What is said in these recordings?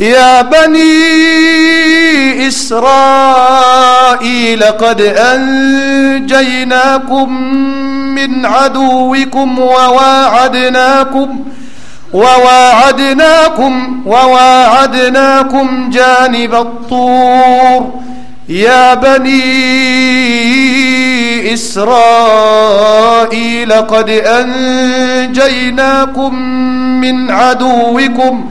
يا بني إسرائيل قد أنجيناكم من عدوكم وواعدناكم وواعدناكم وواعدناكم جانب الطور. يا بني إسرائيل قد أنجيناكم من عدوكم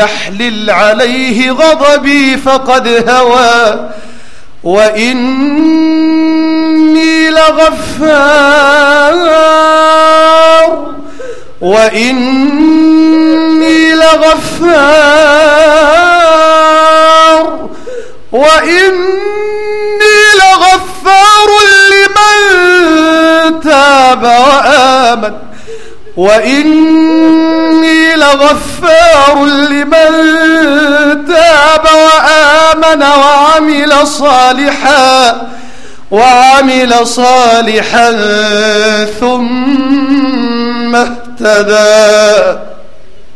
يحلل عليه غضبي فقد هوى وإني لغفار وإني لغفار وإني لغفار وإني لغفار لمن تاب وآمن وعمل صالحا وعمل صالحا ثم اهتدى.